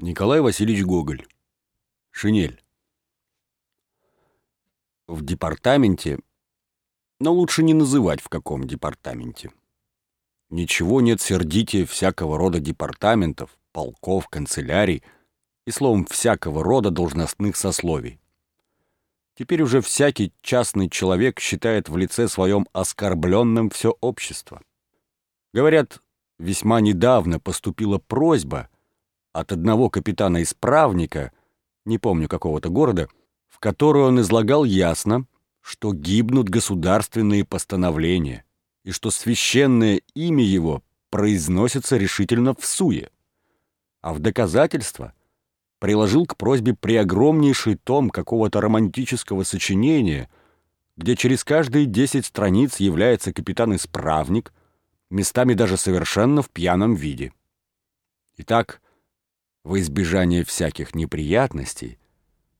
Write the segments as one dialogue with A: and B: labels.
A: Николай Васильевич Гоголь. Шинель. В департаменте, но лучше не называть в каком департаменте. Ничего нет сердитее всякого рода департаментов, полков, канцелярий и, словом, всякого рода должностных сословий. Теперь уже всякий частный человек считает в лице своем оскорбленным все общество. Говорят, весьма недавно поступила просьба — от одного капитана-исправника, не помню какого-то города, в которой он излагал ясно, что гибнут государственные постановления и что священное имя его произносится решительно в суе. А в доказательство приложил к просьбе преогромнейший том какого-то романтического сочинения, где через каждые десять страниц является капитан-исправник, местами даже совершенно в пьяном виде. Итак, во избежание всяких неприятностей,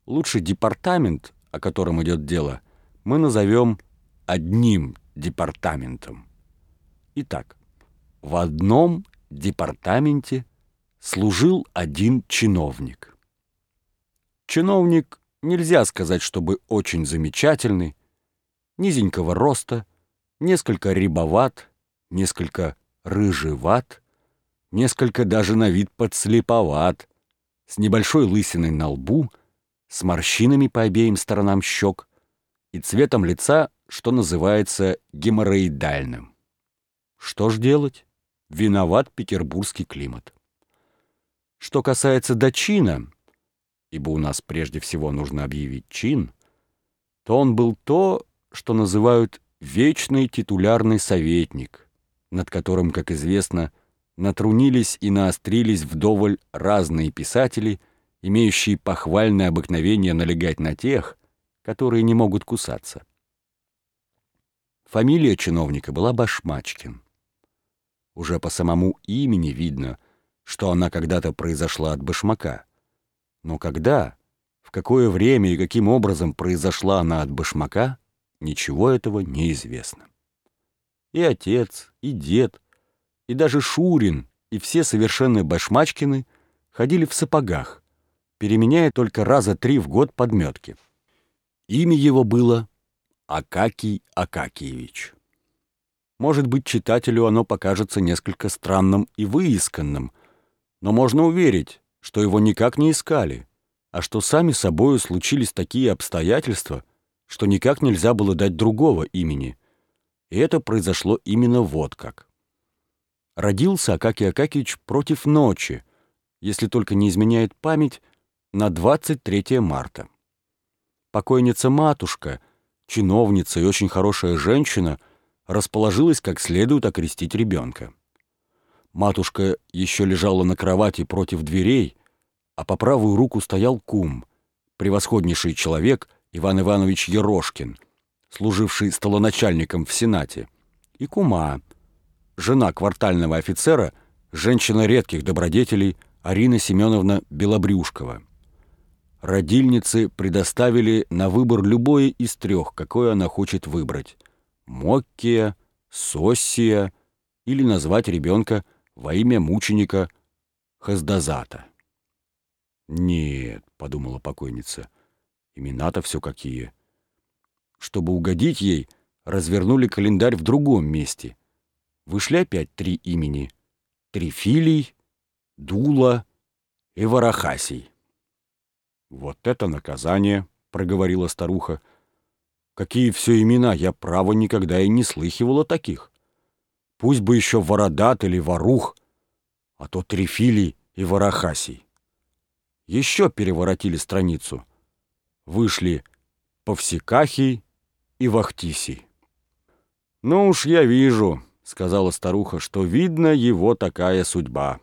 A: лучше департамент, о котором идет дело, мы назовем одним департаментом. Итак, в одном департаменте служил один чиновник. Чиновник нельзя сказать, чтобы очень замечательный, низенького роста, несколько рябоват, несколько рыжеват, несколько даже на вид подслеповат, с небольшой лысиной на лбу, с морщинами по обеим сторонам щек и цветом лица, что называется геморроидальным. Что ж делать? Виноват петербургский климат. Что касается дочина, ибо у нас прежде всего нужно объявить чин, то он был то, что называют вечный титулярный советник, над которым, как известно, натрунились и наострились вдоволь разные писатели, имеющие похвальное обыкновение налегать на тех, которые не могут кусаться. Фамилия чиновника была Башмачкин. Уже по самому имени видно, что она когда-то произошла от башмака. Но когда, в какое время и каким образом произошла она от башмака, ничего этого не известно. И отец, и дед — и даже Шурин, и все совершенные башмачкины ходили в сапогах, переменяя только раза три в год подметки. Имя его было Акакий Акакиевич. Может быть, читателю оно покажется несколько странным и выисканным, но можно уверить, что его никак не искали, а что сами собою случились такие обстоятельства, что никак нельзя было дать другого имени. И это произошло именно вот как. Родился Акакий Акакиевич против ночи, если только не изменяет память, на 23 марта. Покойница-матушка, чиновница и очень хорошая женщина, расположилась как следует окрестить ребенка. Матушка еще лежала на кровати против дверей, а по правую руку стоял кум, превосходнейший человек Иван Иванович Ерошкин, служивший столоначальником в Сенате, и кума, жена квартального офицера, женщина редких добродетелей Арина Семеновна Белобрюшкова. Родильницы предоставили на выбор любое из трех, какое она хочет выбрать. Моккия, Соссия или назвать ребенка во имя мученика Хаздазата. «Нет», — подумала покойница, — «имена-то все какие». Чтобы угодить ей, развернули календарь в другом месте — вышли опять три имени — Трифилий, Дула и Варахасий. «Вот это наказание!» — проговорила старуха. «Какие все имена! Я, право, никогда и не слыхивала таких. Пусть бы еще Вородат или Ворух, а то Трифилий и Варахасий». Еще переворотили страницу. Вышли Повсекахий и Вахтисий. «Ну уж я вижу», — сказала старуха, — что видно его такая судьба.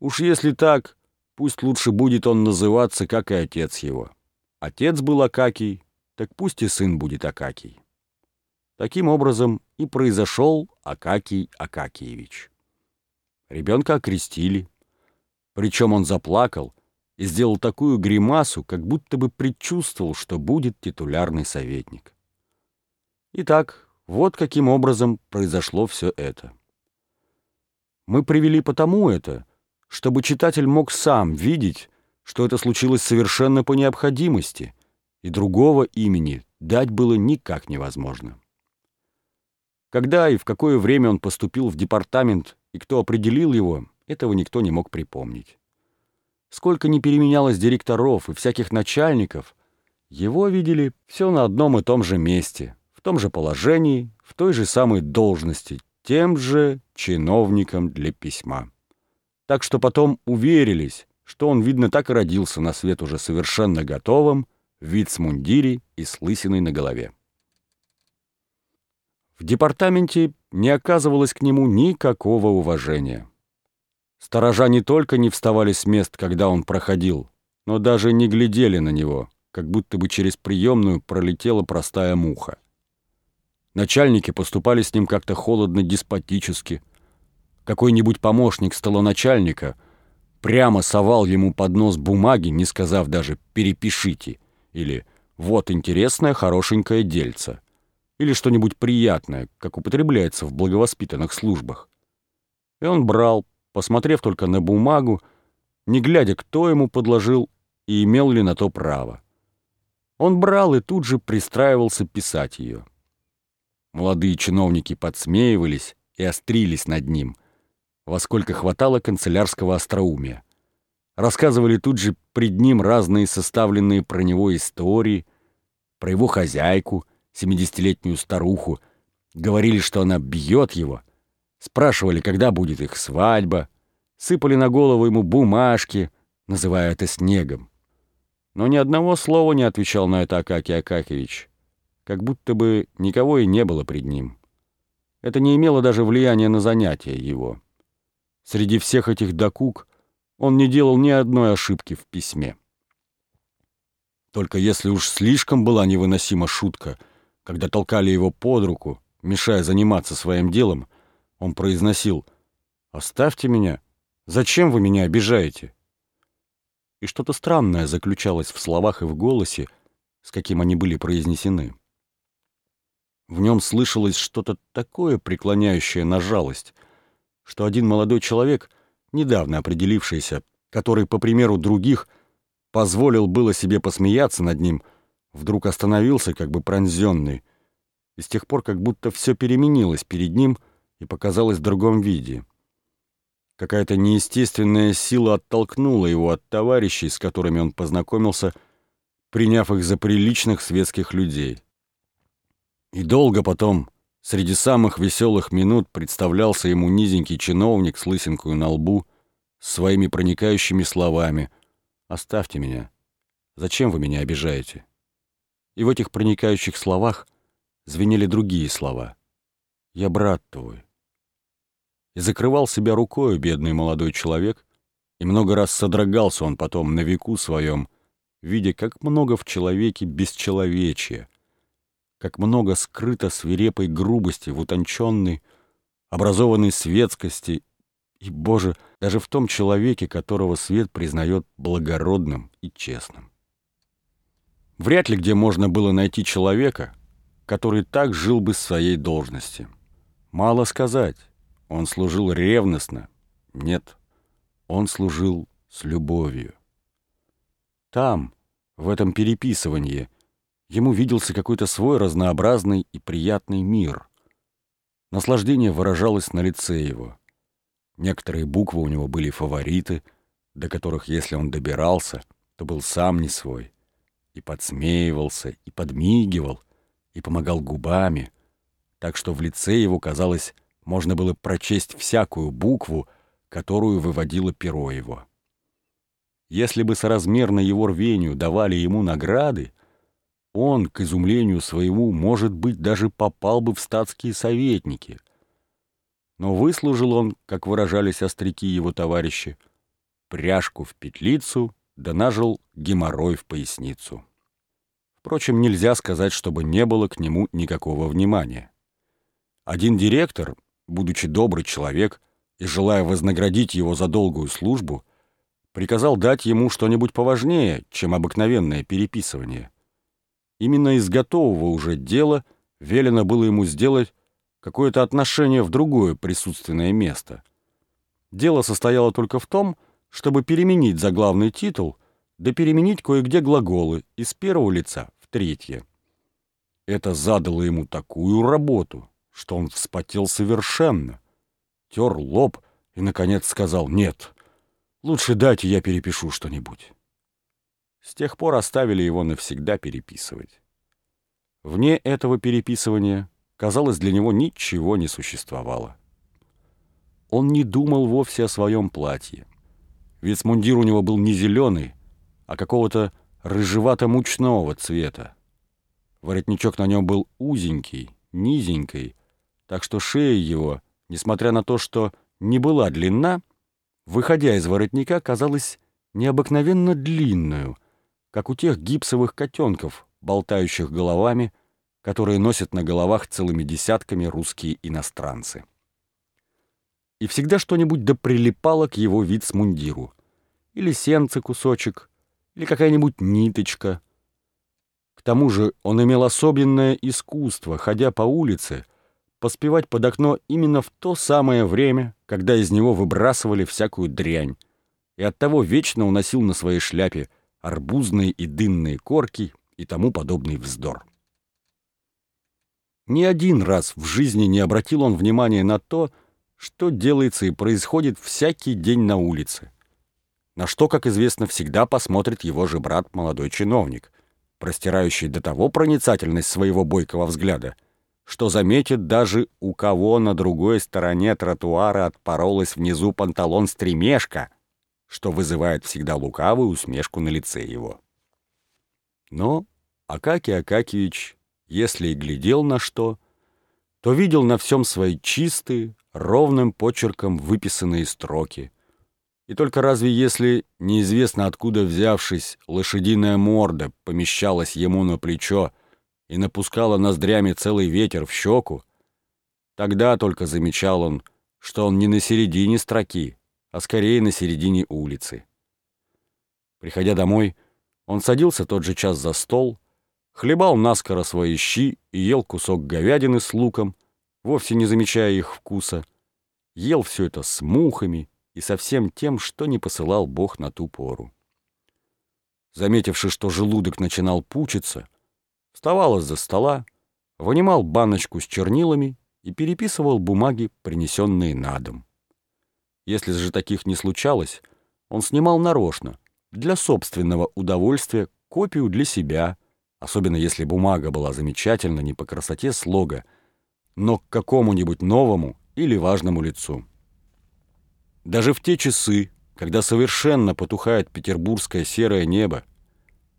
A: Уж если так, пусть лучше будет он называться, как и отец его. Отец был Акакий, так пусть и сын будет Акакий. Таким образом и произошел Акакий Акакиевич. Ребенка окрестили, причем он заплакал и сделал такую гримасу, как будто бы предчувствовал, что будет титулярный советник. Итак, вот каким образом произошло все это. Мы привели потому это, чтобы читатель мог сам видеть, что это случилось совершенно по необходимости, и другого имени дать было никак невозможно. Когда и в какое время он поступил в департамент и кто определил его, этого никто не мог припомнить. Сколько ни переменялось директоров и всяких начальников, его видели все на одном и том же месте, в том же положении, в той же самой должности, тем же чиновником для письма. Так что потом уверились, что он, видно, так и родился на свет уже совершенно готовым, в вицмундире и с лысиной на голове. В департаменте не оказывалось к нему никакого уважения. Сторожа не только не вставали с мест, когда он проходил, но даже не глядели на него, как будто бы через приемную пролетела простая муха. Начальники поступали с ним как-то холодно-деспотически. Какой-нибудь помощник столоначальника прямо совал ему под нос бумаги, не сказав даже «перепишите» или «вот интересное хорошенькое дельце» или что-нибудь приятное, как употребляется в благовоспитанных службах. И он брал, посмотрев только на бумагу, не глядя, кто ему подложил и имел ли на то право. Он брал и тут же пристраивался писать ее. Молодые чиновники подсмеивались и острились над ним, во сколько хватало канцелярского остроумия. Рассказывали тут же пред ним разные составленные про него истории, про его хозяйку, семидесятилетнюю старуху, говорили, что она бьет его, спрашивали, когда будет их свадьба, сыпали на голову ему бумажки, называя это снегом. Но ни одного слова не отвечал на это Акакий Акакевич, как будто бы никого и не было пред ним. Это не имело даже влияния на занятия его. Среди всех этих докук он не делал ни одной ошибки в письме. Только если уж слишком была невыносима шутка, когда толкали его под руку, мешая заниматься своим делом, он произносил «Оставьте меня! Зачем вы меня обижаете?» и что-то странное заключалось в словах и в голосе, с каким они были произнесены. В нем слышалось что-то такое, преклоняющее на жалость, что один молодой человек, недавно определившийся, который, по примеру других, позволил было себе посмеяться над ним, вдруг остановился, как бы пронзенный, и с тех пор как будто все переменилось перед ним и показалось в другом виде. Какая-то неестественная сила оттолкнула его от товарищей, с которыми он познакомился, приняв их за приличных светских людей. И долго потом, среди самых веселых минут, представлялся ему низенький чиновник с лысинкой на лбу, с своими проникающими словами «Оставьте меня. Зачем вы меня обижаете?» И в этих проникающих словах звенели другие слова. «Я брат твой, и закрывал себя рукой бедный молодой человек, и много раз содрогался он потом на веку своем, видя, как много в человеке бесчеловечия, как много скрыто свирепой грубости в утонченной, образованной светскости и, Боже, даже в том человеке, которого свет признает благородным и честным. Вряд ли где можно было найти человека, который так жил бы своей должности. Мало сказать. Он служил ревностно. Нет, он служил с любовью. Там, в этом переписывании, ему виделся какой-то свой разнообразный и приятный мир. Наслаждение выражалось на лице его. Некоторые буквы у него были фавориты, до которых, если он добирался, то был сам не свой. И подсмеивался, и подмигивал, и помогал губами, так что в лице его казалось можно было прочесть всякую букву, которую выводило перо его. Если бы соразмерно его рвению давали ему награды, он, к изумлению своему, может быть, даже попал бы в статские советники. Но выслужил он, как выражались остряки его товарищи, пряжку в петлицу, да нажил геморрой в поясницу. Впрочем, нельзя сказать, чтобы не было к нему никакого внимания. Один директор, будучи добрый человек и желая вознаградить его за долгую службу, приказал дать ему что-нибудь поважнее, чем обыкновенное переписывание. Именно из готового уже дела велено было ему сделать какое-то отношение в другое присутственное место. Дело состояло только в том, чтобы переменить заглавный титул, да переменить кое-где глаголы из первого лица в третье. Это задало ему такую работу, что он вспотел совершенно, тер лоб и, наконец, сказал «Нет, лучше дайте я перепишу что-нибудь». С тех пор оставили его навсегда переписывать. Вне этого переписывания, казалось, для него ничего не существовало. Он не думал вовсе о своем платье. Вицмундир у него был не зеленый, а какого-то рыжевато-мучного цвета. Воротничок на нем был узенький, низенький, так что шея его, несмотря на то, что не была длинна, выходя из воротника, казалась необыкновенно длинную, как у тех гипсовых котенков, болтающих головами, которые носят на головах целыми десятками русские иностранцы и всегда что-нибудь да прилипало к его вицмундиру. Или сенце кусочек, или какая-нибудь ниточка. К тому же он имел особенное искусство, ходя по улице, поспевать под окно именно в то самое время, когда из него выбрасывали всякую дрянь, и оттого вечно уносил на своей шляпе арбузные и дынные корки и тому подобный вздор. Ни один раз в жизни не обратил он внимания на то, что делается и происходит всякий день на улице. На что, как известно, всегда посмотрит его же брат, молодой чиновник, простирающий до того проницательность своего бойкого взгляда, что заметит даже у кого на другой стороне тротуара отпоролась внизу панталон стремешка, что вызывает всегда лукавую усмешку на лице его. Но Акакий Акакевич, если и глядел на что, то видел на всем свои чистые, ровным почерком выписанные строки. И только разве если, неизвестно откуда взявшись, лошадиная морда помещалась ему на плечо и напускала ноздрями целый ветер в щеку, тогда только замечал он, что он не на середине строки, а скорее на середине улицы. Приходя домой, он садился тот же час за стол, хлебал наскоро свои щи и ел кусок говядины с луком, вовсе не замечая их вкуса, ел все это с мухами и со всем тем, что не посылал Бог на ту пору. Заметивши, что желудок начинал пучиться, вставал из-за стола, вынимал баночку с чернилами и переписывал бумаги, принесенные на дом. Если же таких не случалось, он снимал нарочно, для собственного удовольствия, копию для себя, особенно если бумага была замечательна не по красоте слога, но к какому-нибудь новому или важному лицу. Даже в те часы, когда совершенно потухает петербургское серое небо,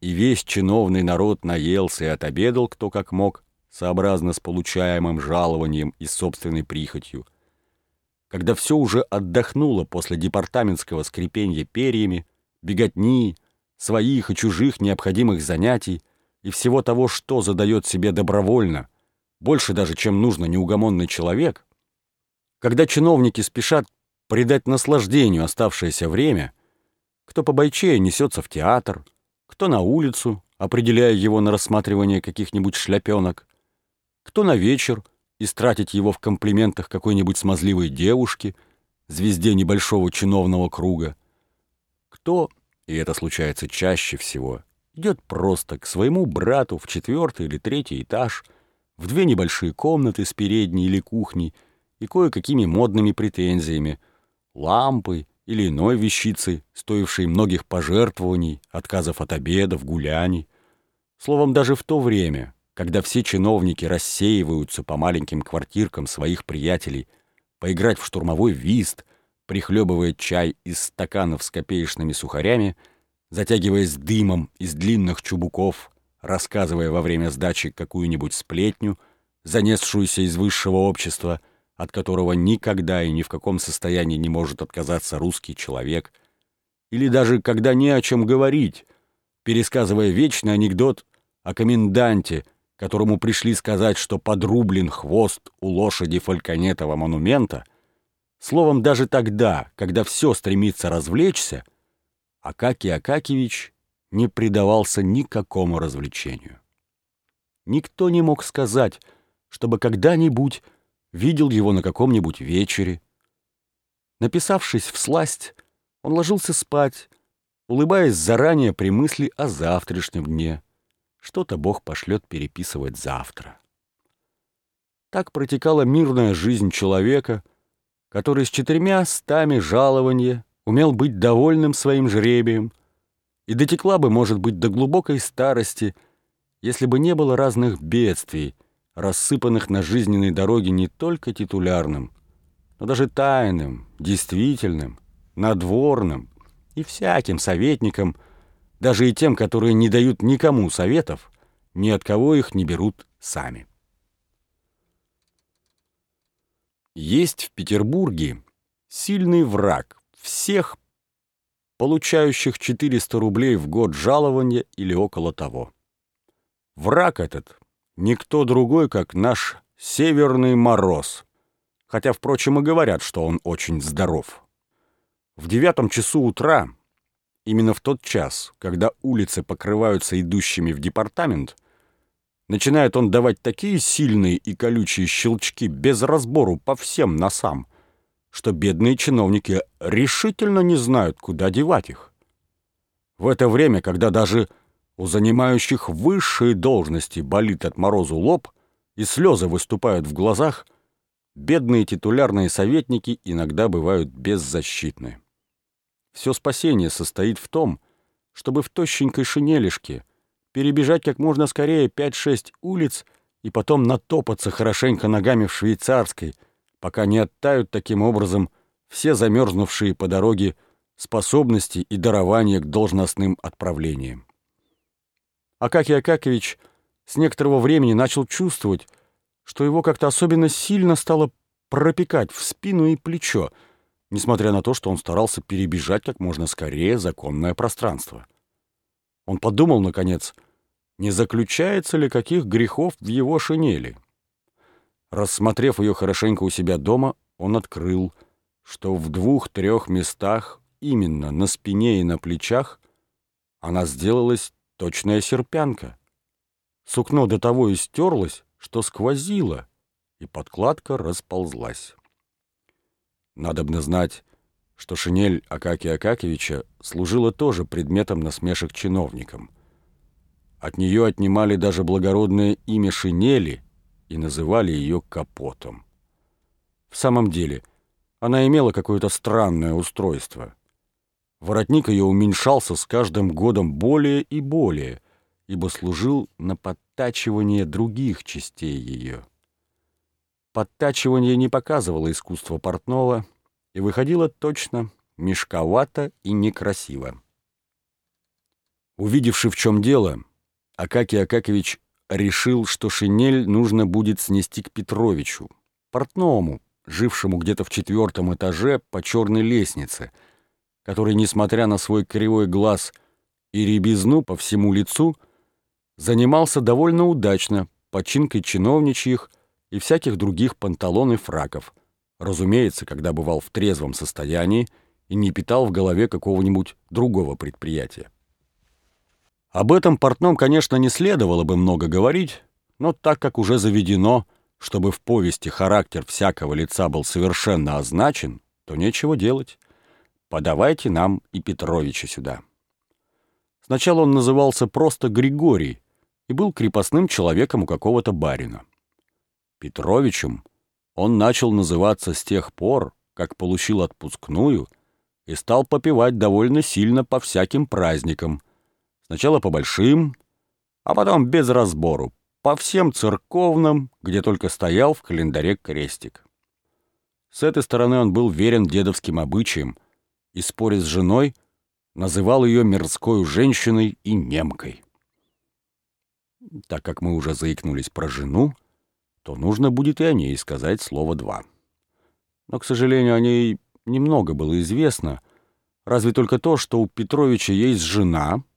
A: и весь чиновный народ наелся и отобедал кто как мог, сообразно с получаемым жалованием и собственной прихотью, когда все уже отдохнуло после департаментского скрипенья перьями, беготни, своих и чужих необходимых занятий и всего того, что задает себе добровольно, больше даже, чем нужно неугомонный человек, когда чиновники спешат придать наслаждению оставшееся время, кто по бойчее несется в театр, кто на улицу, определяя его на рассматривание каких-нибудь шляпенок, кто на вечер, истратить его в комплиментах какой-нибудь смазливой девушки, звезде небольшого чиновного круга, кто, и это случается чаще всего, идет просто к своему брату в четвертый или третий этаж, в две небольшие комнаты с передней или кухней и кое-какими модными претензиями, лампой или иной вещицей, стоившей многих пожертвований, отказов от обедов, гуляний. Словом, даже в то время, когда все чиновники рассеиваются по маленьким квартиркам своих приятелей, поиграть в штурмовой вист, прихлебывая чай из стаканов с копеечными сухарями, затягиваясь дымом из длинных чубуков, рассказывая во время сдачи какую-нибудь сплетню, занесшуюся из высшего общества, от которого никогда и ни в каком состоянии не может отказаться русский человек, или даже когда не о чем говорить, пересказывая вечный анекдот о коменданте, которому пришли сказать, что подрублен хвост у лошади фальконетова монумента, словом, даже тогда, когда все стремится развлечься, Акакий Акакевич не предавался никакому развлечению. Никто не мог сказать, чтобы когда-нибудь видел его на каком-нибудь вечере. Написавшись в сласть, он ложился спать, улыбаясь заранее при мысли о завтрашнем дне. Что-то Бог пошлет переписывать завтра. Так протекала мирная жизнь человека, который с четырьмя стами жалования умел быть довольным своим жребием, и дотекла бы, может быть, до глубокой старости, если бы не было разных бедствий, рассыпанных на жизненной дороге не только титулярным, но даже тайным, действительным, надворным и всяким советникам, даже и тем, которые не дают никому советов, ни от кого их не берут сами. Есть в Петербурге сильный враг всех, получающих 400 рублей в год жалования или около того. Враг этот — никто другой, как наш Северный Мороз, хотя, впрочем, и говорят, что он очень здоров. В девятом часу утра, именно в тот час, когда улицы покрываются идущими в департамент, начинает он давать такие сильные и колючие щелчки без разбору по всем носам, что бедные чиновники решительно не знают, куда девать их. В это время, когда даже у занимающих высшие должности болит от морозу лоб и слезы выступают в глазах, бедные титулярные советники иногда бывают беззащитны. Все спасение состоит в том, чтобы в тощенькой шинелишке перебежать как можно скорее 5-6 улиц и потом натопаться хорошенько ногами в швейцарской – пока не оттают таким образом все замерзнувшие по дороге способности и дарования к должностным отправлениям. Акакий Акакович с некоторого времени начал чувствовать, что его как-то особенно сильно стало пропекать в спину и плечо, несмотря на то, что он старался перебежать как можно скорее законное пространство. Он подумал, наконец, не заключается ли каких грехов в его шинели. Рассмотрев ее хорошенько у себя дома, он открыл, что в двух-трех местах, именно на спине и на плечах, она сделалась точная серпянка. Сукно до того истерлось, что сквозило, и подкладка расползлась. Надобно знать, что шинель Акакия Акакевича служила тоже предметом насмешек чиновникам. От нее отнимали даже благородное имя шинели — и называли ее капотом. В самом деле, она имела какое-то странное устройство. Воротник ее уменьшался с каждым годом более и более, ибо служил на подтачивание других частей ее. Подтачивание не показывало искусство портного и выходило точно, мешковато и некрасиво. Увидевши, в чем дело, Акакий Акакович решил, что шинель нужно будет снести к Петровичу, портному, жившему где-то в четвертом этаже по черной лестнице, который, несмотря на свой кривой глаз и ребезну по всему лицу, занимался довольно удачно починкой чиновничьих и всяких других панталон и фраков, разумеется, когда бывал в трезвом состоянии и не питал в голове какого-нибудь другого предприятия. Об этом портном, конечно, не следовало бы много говорить, но так как уже заведено, чтобы в повести характер всякого лица был совершенно означен, то нечего делать. Подавайте нам и Петровича сюда. Сначала он назывался просто Григорий и был крепостным человеком у какого-то барина. Петровичем он начал называться с тех пор, как получил отпускную и стал попивать довольно сильно по всяким праздникам – Сначала по большим, а потом без разбору, по всем церковным, где только стоял в календаре крестик. С этой стороны он был верен дедовским обычаям и, споря с женой, называл ее мирской женщиной и немкой. Так как мы уже заикнулись про жену, то нужно будет и о ней сказать слово два. Но, к сожалению, о ней немного было известно, разве только то, что у Петровича есть жена —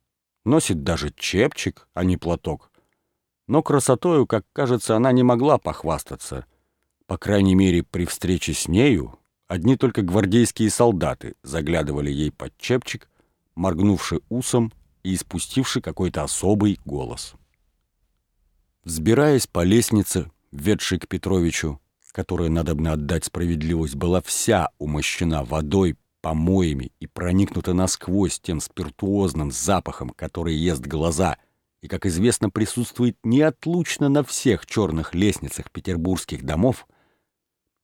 A: носит даже чепчик, а не платок. Но красотою, как кажется, она не могла похвастаться. По крайней мере, при встрече с нею одни только гвардейские солдаты заглядывали ей под чепчик, моргнувши усом и испустивши какой-то особый голос. Взбираясь по лестнице, ведшей к Петровичу, которая, надобно отдать справедливость, была вся умощена водой, помоями и проникнута насквозь тем спиртуозным запахом, который ест глаза и, как известно, присутствует неотлучно на всех черных лестницах петербургских домов,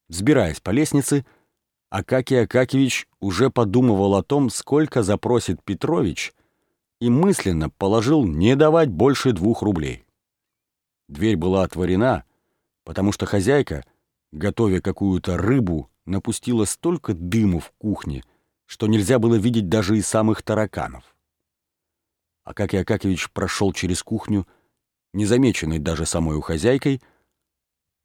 A: взбираясь по лестнице, Акакий Акакевич уже подумывал о том, сколько запросит Петрович, и мысленно положил не давать больше двух рублей. Дверь была отворена, потому что хозяйка, готовя какую-то рыбу, напустила столько дыму в кухне, что нельзя было видеть даже и самых тараканов. Акакий Акакевич прошел через кухню, незамеченный даже самой хозяйкой,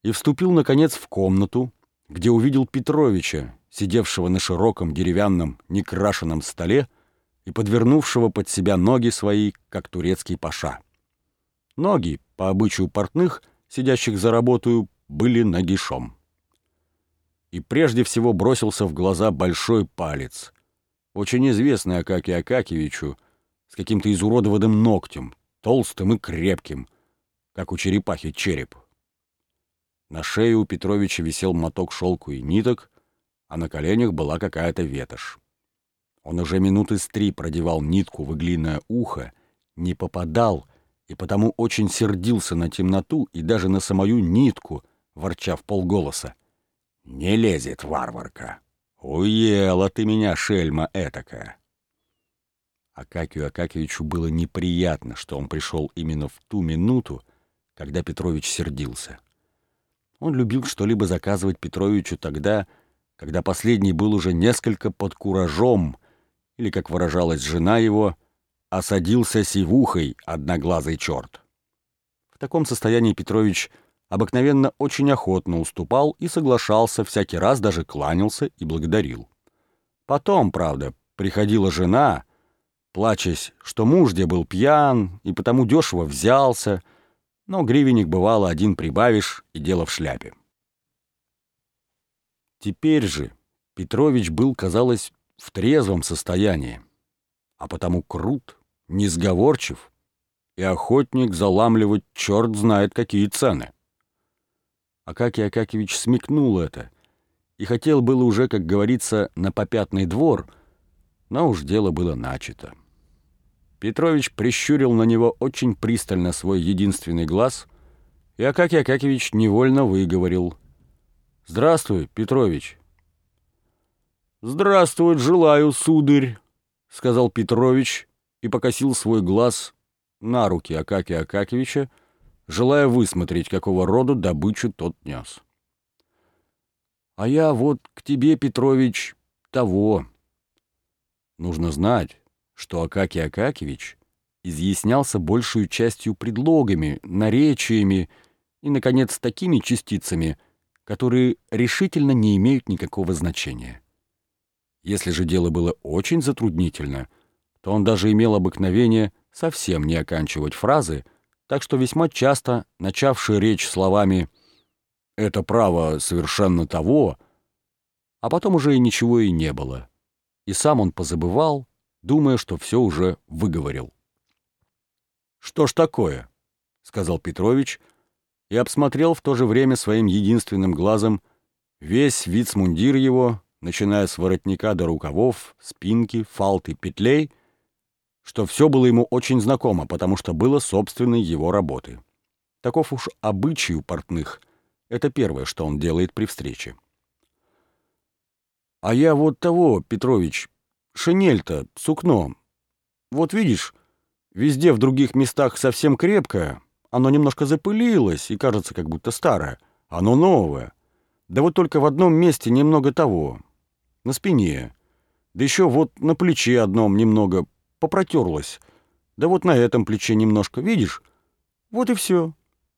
A: и вступил, наконец, в комнату, где увидел Петровича, сидевшего на широком деревянном некрашенном столе и подвернувшего под себя ноги свои, как турецкий паша. Ноги, по обычаю портных, сидящих за работу, были нагишом. И прежде всего бросился в глаза большой палец, очень известный Акаке Акакевичу, с каким-то изуродованным ногтем, толстым и крепким, как у черепахи череп. На шее у Петровича висел моток шелку и ниток, а на коленях была какая-то ветошь. Он уже минуты с три продевал нитку в иглиное ухо, не попадал и потому очень сердился на темноту и даже на самую нитку, ворча в полголоса. «Не лезет, варварка! Уела ты меня, шельма этакая!» Акакию Акакевичу было неприятно, что он пришел именно в ту минуту, когда Петрович сердился. Он любил что-либо заказывать Петровичу тогда, когда последний был уже несколько под куражом, или, как выражалась жена его, осадился сивухой одноглазый черт. В таком состоянии Петрович обыкновенно очень охотно уступал и соглашался, всякий раз даже кланялся и благодарил. Потом, правда, приходила жена, плачась, что муж где был пьян и потому дешево взялся, но гривенник бывало один прибавишь и дело в шляпе. Теперь же Петрович был, казалось, в трезвом состоянии, а потому крут, несговорчив и охотник заламливать черт знает какие цены. Акакий Акакевич смекнул это и хотел было уже, как говорится, на попятный двор, но уж дело было начато. Петрович прищурил на него очень пристально свой единственный глаз, и Акакий Акакевич невольно выговорил. «Здравствуй, Петрович!» «Здравствуй, желаю, сударь!» — сказал Петрович и покосил свой глаз на руки Акакия Акакевича, желая высмотреть, какого рода добычу тот нес. «А я вот к тебе, Петрович, того». Нужно знать, что Акакий Акакевич изъяснялся большую частью предлогами, наречиями и, наконец, такими частицами, которые решительно не имеют никакого значения. Если же дело было очень затруднительно, то он даже имел обыкновение совсем не оканчивать фразы, так что весьма часто, начавший речь словами «это право совершенно того», а потом уже и ничего и не было. И сам он позабывал, думая, что все уже выговорил. «Что ж такое?» — сказал Петрович и обсмотрел в то же время своим единственным глазом весь вицмундир его, начиная с воротника до рукавов, спинки, фалты, петлей, что все было ему очень знакомо, потому что было собственной его работы. Таков уж обычай у портных. Это первое, что он делает при встрече. «А я вот того, Петрович, шинель-то, сукно. Вот видишь, везде в других местах совсем крепкое, оно немножко запылилось и кажется как будто старое. Оно новое. Да вот только в одном месте немного того, на спине. Да еще вот на плече одном немного попротерлась. Да вот на этом плече немножко, видишь? Вот и все.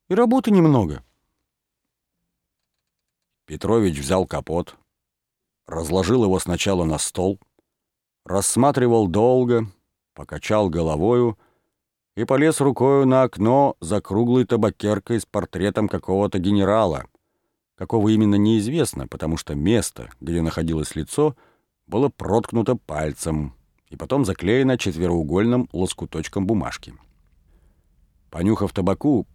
A: И работы немного. Петрович взял капот, разложил его сначала на стол, рассматривал долго, покачал головою и полез рукою на окно за круглой табакеркой с портретом какого-то генерала — Какого именно неизвестно, потому что место, где находилось лицо, было проткнуто пальцем и потом заклеено четвероугольным лоскуточком бумажки. Понюхав табаку,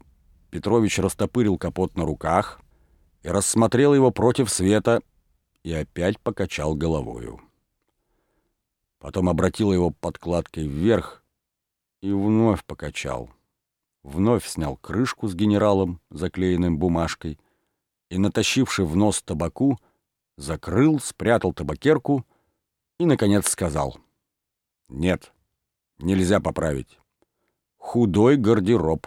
A: Петрович растопырил капот на руках и рассмотрел его против света и опять покачал головою. Потом обратил его подкладкой вверх и вновь покачал. Вновь снял крышку с генералом, заклеенным бумажкой, и, натащивший в нос табаку, закрыл, спрятал табакерку и, наконец, сказал. «Нет, нельзя поправить. Худой гардероб».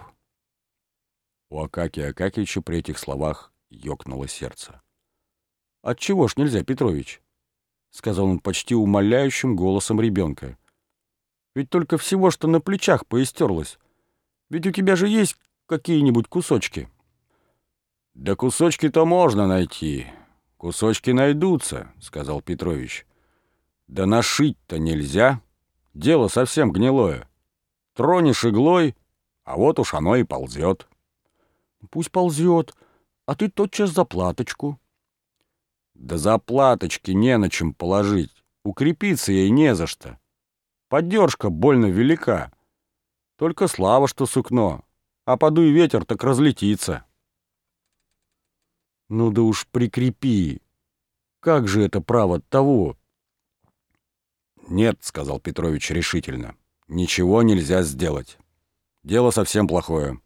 A: У Акакия Акакича при этих словах ёкнуло сердце. «Отчего ж нельзя, Петрович?» — сказал он почти умоляющим голосом ребенка. «Ведь только всего, что на плечах поистерлось. Ведь у тебя же есть какие-нибудь кусочки». «Да кусочки-то можно найти. Кусочки найдутся», — сказал Петрович. «Да нашить-то нельзя. Дело совсем гнилое. Тронешь иглой, а вот уж оно и ползет». «Пусть ползет», а ты тотчас заплаточку. Да заплаточки не на чем положить, укрепиться ей не за что. Поддержка больно велика. Только слава, что сукно, а подуй ветер, так разлетится. Ну да уж прикрепи. Как же это право того? Нет, сказал Петрович решительно. Ничего нельзя сделать. Дело совсем плохое.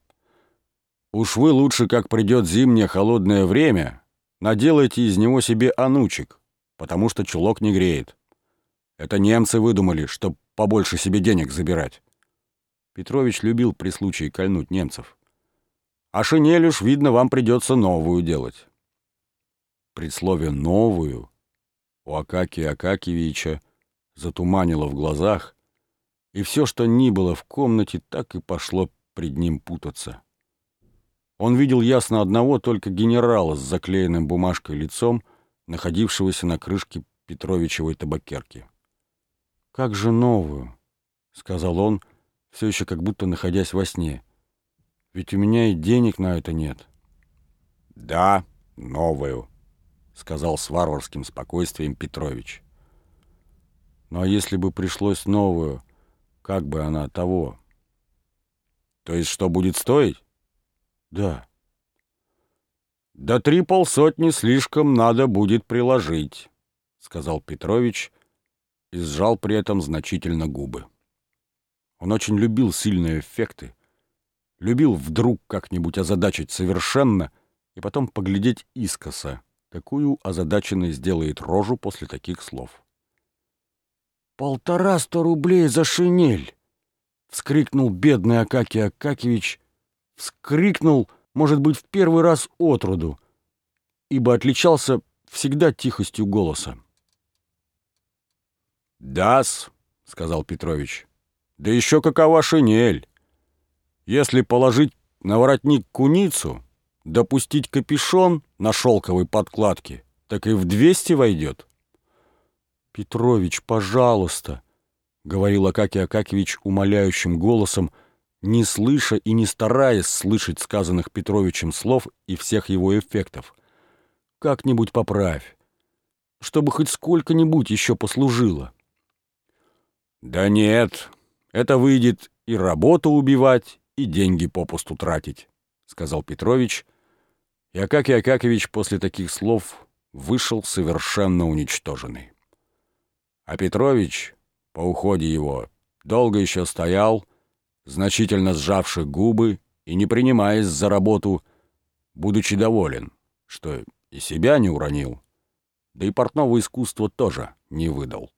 A: Уж вы лучше, как придет зимнее холодное время, наделайте из него себе анучек, потому что чулок не греет. Это немцы выдумали, чтоб побольше себе денег забирать. Петрович любил при случае кольнуть немцев. А шинель уж, видно, вам придется новую делать. При слове «новую» у Акакия Акакевича затуманило в глазах, и все, что ни было в комнате, так и пошло пред ним путаться. Он видел ясно одного только генерала с заклеенным бумажкой лицом, находившегося на крышке Петровичевой табакерки. «Как же новую?» — сказал он, все еще как будто находясь во сне. «Ведь у меня и денег на это нет». «Да, новую», — сказал с варварским спокойствием Петрович. «Ну а если бы пришлось новую, как бы она того?» «То есть что будет стоить?» Да. Да три полсотни слишком надо будет приложить, сказал Петрович и сжал при этом значительно губы. Он очень любил сильные эффекты, любил вдруг как-нибудь озадачить совершенно и потом поглядеть искоса, какую озадаченный сделает рожу после таких слов. «Полтораста рублей за шинель!» — вскрикнул бедный Акакий Акакевич вскрикнул, может быть, в первый раз отроду, ибо отличался всегда тихостью голоса. «Да-с», — сказал Петрович, — «да еще какова шинель! Если положить на воротник куницу, допустить капюшон на шелковой подкладке, так и в двести войдет». «Петрович, пожалуйста», — говорил Акакий Акакевич умоляющим голосом, — не слыша и не стараясь слышать сказанных Петровичем слов и всех его эффектов. «Как-нибудь поправь, чтобы хоть сколько-нибудь еще послужило». «Да нет, это выйдет и работу убивать, и деньги попусту тратить», — сказал Петрович. И Акакий Акакович после таких слов вышел совершенно уничтоженный. А Петрович, по уходе его, долго еще стоял, значительно сжавший губы и не принимаясь за работу, будучи доволен, что и себя не уронил, да и портного искусства тоже не выдал.